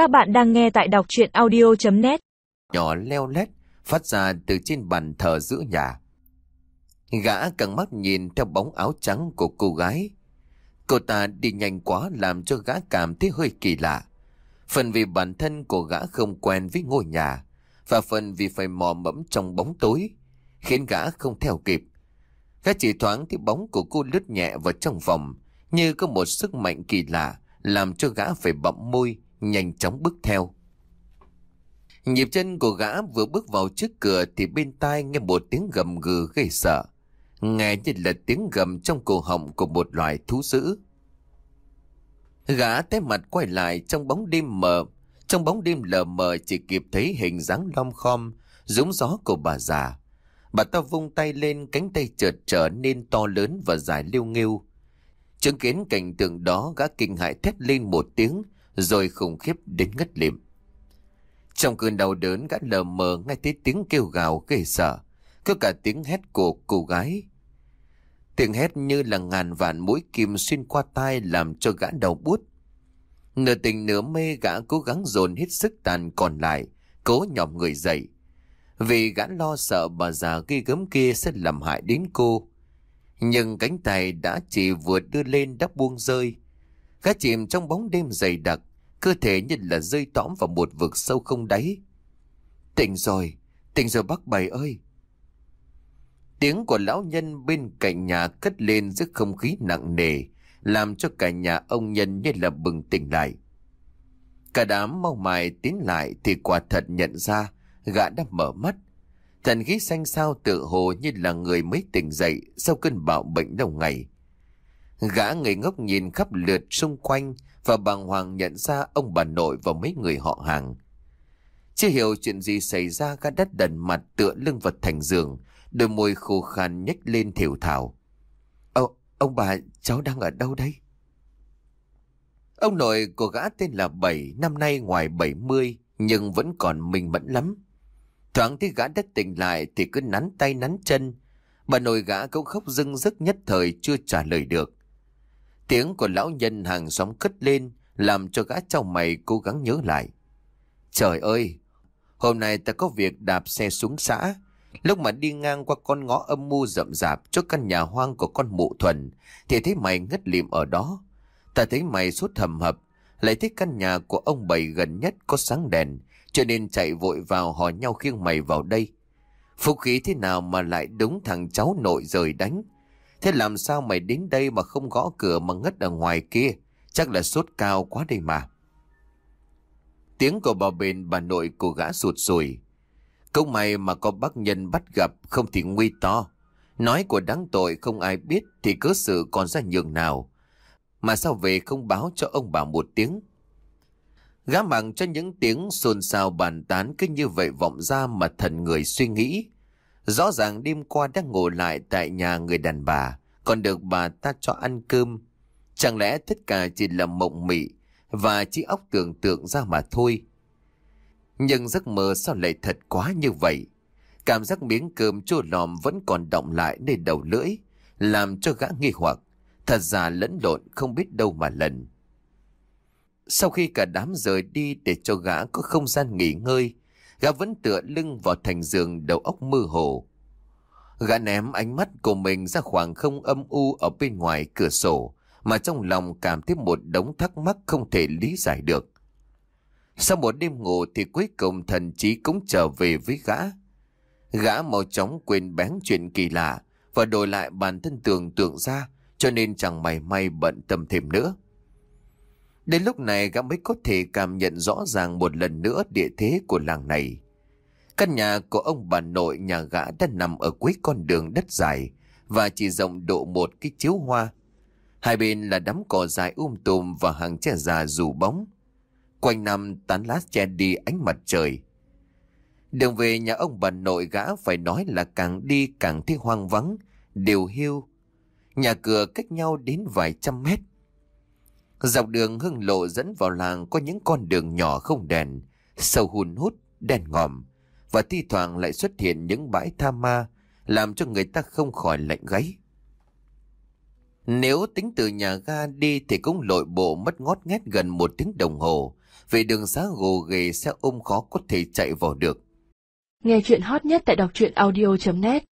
Các bạn đang nghe tại đọc chuyện audio.net Nhỏ leo lét, phát ra từ trên bàn thờ giữa nhà. Gã càng mắt nhìn theo bóng áo trắng của cô gái. Cô ta đi nhanh quá làm cho gã cảm thấy hơi kỳ lạ. Phần vì bản thân của gã không quen với ngôi nhà, và phần vì phải mò mẫm trong bóng tối, khiến gã không theo kịp. Gã chỉ thoáng thấy bóng của cô lướt nhẹ vào trong phòng như có một sức mạnh kỳ lạ, làm cho gã phải bậm môi nhanh chóng bước theo. Nhịp chân của gã vừa bước vào trước cửa thì bên tai nghe một tiếng gầm gừ gây sợ. Nghe như là tiếng gầm trong cổ họng của một loài thú dữ. Gã té mặt quay lại trong bóng đêm mờ. Trong bóng đêm lờ mờ chỉ kịp thấy hình dáng lom khom, rúng gió của bà già. Bà ta vung tay lên cánh tay chợt trở nên to lớn và dài liêu nghêu. Chứng kiến cảnh tượng đó gã kinh hại thét lên một tiếng rồi khủng khiếp đến ngất lịm. Trong cơn đau đớn gã lờ mờ nghe thấy tiếng kêu gào ghê sợ, cứ cả tiếng hét của cô gái. Tiếng hét như là ngàn vạn mũi kim xuyên qua tai làm cho gã đầu bút. Nửa tình nửa mê gã cố gắng dồn hết sức tàn còn lại, cố nhòm người dậy. Vì gã lo sợ bà già ghi gớm kia sẽ làm hại đến cô. Nhưng cánh tay đã chỉ vừa đưa lên đã buông rơi. Gã chìm trong bóng đêm dày đặc, cơ thể như là rơi tõm vào một vực sâu không đáy. Tỉnh rồi, tỉnh rồi bác bảy ơi. Tiếng của lão nhân bên cạnh nhà cất lên giữa không khí nặng nề, làm cho cả nhà ông nhân như là bừng tỉnh lại. Cả đám mau mài tiến lại thì quả thật nhận ra gã đã mở mắt. Thần khí xanh sao tự hồ như là người mới tỉnh dậy sau cơn bạo bệnh đầu ngày. Gã người ngốc nhìn khắp lượt xung quanh và bàng hoàng nhận ra ông bà nội và mấy người họ hàng. Chưa hiểu chuyện gì xảy ra gã đất đần mặt tựa lưng vật thành giường, đôi môi khô khan nhếch lên thiểu thảo. Ô, ông bà, cháu đang ở đâu đây? Ông nội của gã tên là Bảy, năm nay ngoài 70, nhưng vẫn còn minh mẫn lắm. Thoáng thấy gã đất tỉnh lại thì cứ nắn tay nắn chân. Bà nội gã cũng khóc dưng dứt nhất thời chưa trả lời được. Tiếng của lão nhân hàng xóm cất lên làm cho gã trong mày cố gắng nhớ lại. Trời ơi, hôm nay ta có việc đạp xe xuống xã. Lúc mà đi ngang qua con ngõ âm mưu rậm rạp trước căn nhà hoang của con mụ thuần thì thấy mày ngất lịm ở đó. Ta thấy mày sốt thầm hập, lại thấy căn nhà của ông bảy gần nhất có sáng đèn cho nên chạy vội vào hò nhau khiêng mày vào đây. Phúc khí thế nào mà lại đúng thằng cháu nội rời đánh. Thế làm sao mày đến đây mà không gõ cửa mà ngất ở ngoài kia? Chắc là sốt cao quá đây mà. Tiếng của bà bền bà nội của gã sụt sùi. công mày mà có bác nhân bắt gặp, không thì nguy to. Nói của đáng tội không ai biết thì cớ sự còn ra nhường nào. Mà sao về không báo cho ông bà một tiếng? Gã mặng cho những tiếng xôn xao bàn tán cứ như vậy vọng ra mà thần người suy nghĩ. Rõ ràng đêm qua đã ngồi lại tại nhà người đàn bà, còn được bà ta cho ăn cơm. Chẳng lẽ tất cả chỉ là mộng mị và trí óc tưởng tượng ra mà thôi. Nhưng giấc mơ sao lại thật quá như vậy? Cảm giác miếng cơm chua lòm vẫn còn động lại nơi đầu lưỡi, làm cho gã nghi hoặc. Thật ra lẫn lộn không biết đâu mà lần. Sau khi cả đám rời đi để cho gã có không gian nghỉ ngơi, gã vẫn tựa lưng vào thành giường đầu óc mơ hồ. Gã ném ánh mắt của mình ra khoảng không âm u ở bên ngoài cửa sổ, mà trong lòng cảm thấy một đống thắc mắc không thể lý giải được. Sau một đêm ngủ thì cuối cùng thần trí cũng trở về với gã. Gã mau chóng quên bén chuyện kỳ lạ và đổi lại bản thân tưởng tượng ra cho nên chẳng mày may bận tâm thêm nữa. Đến lúc này gã mới có thể cảm nhận rõ ràng một lần nữa địa thế của làng này. Căn nhà của ông bà nội nhà gã đã nằm ở cuối con đường đất dài và chỉ rộng độ một cái chiếu hoa. Hai bên là đám cỏ dài um tùm và hàng tre già rủ bóng. Quanh năm tán lá che đi ánh mặt trời. Đường về nhà ông bà nội gã phải nói là càng đi càng thấy hoang vắng, đều hiu. Nhà cửa cách nhau đến vài trăm mét. Dọc đường hưng lộ dẫn vào làng có những con đường nhỏ không đèn, sâu hun hút, đèn ngòm, và thi thoảng lại xuất hiện những bãi tha ma, làm cho người ta không khỏi lạnh gáy. Nếu tính từ nhà ga đi thì cũng lội bộ mất ngót nghét gần một tiếng đồng hồ, Về đường xá gồ ghề xe ôm khó có thể chạy vào được. Nghe chuyện hot nhất tại đọc truyện audio.net